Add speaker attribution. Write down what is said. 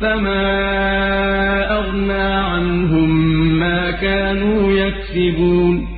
Speaker 1: فما أغنى عنهم ما كانوا يكسبون